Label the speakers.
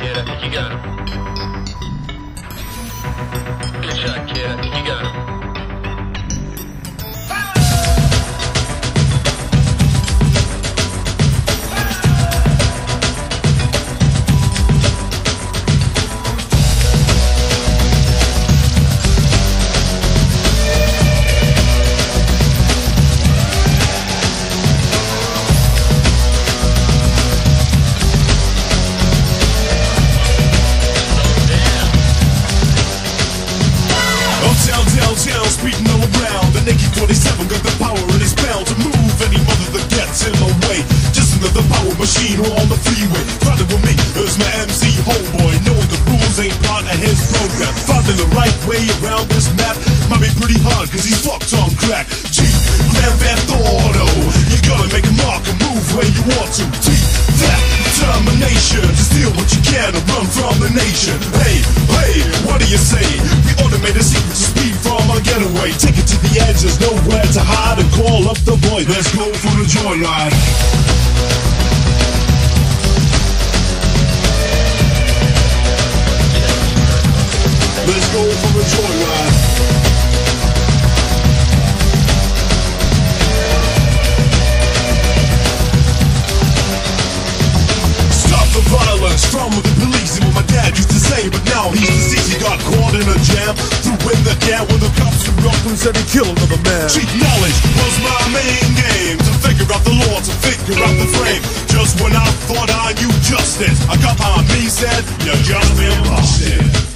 Speaker 1: kid. I think you got him. Good shot, kid.
Speaker 2: Speeding all around. The Nike 47 got the power and it's bound to move any mother that gets in my way. Just another power machine on the freeway. Riding with me is my MC homeboy. Knowing the rules ain't part of his program. Finding the right way around this map might be pretty hard cause he's fucked on crack. G, Grand Theft Auto. You gotta make a mark and move where you want to. T, that determination to steal what you can and run from the nation. Hey, hey, what do you say? We getaway. Take it to the edge, there's nowhere to hide and call up the boy. Let's go for the joyride. Let's go for a joyride. Stop the violence from the got caught in a jam, threw in the can when the cops threw up and he killed another man. Cheat knowledge was my main game to figure out the law, to figure out the frame. Just when I thought I knew justice, a cop on me said, "You just busted."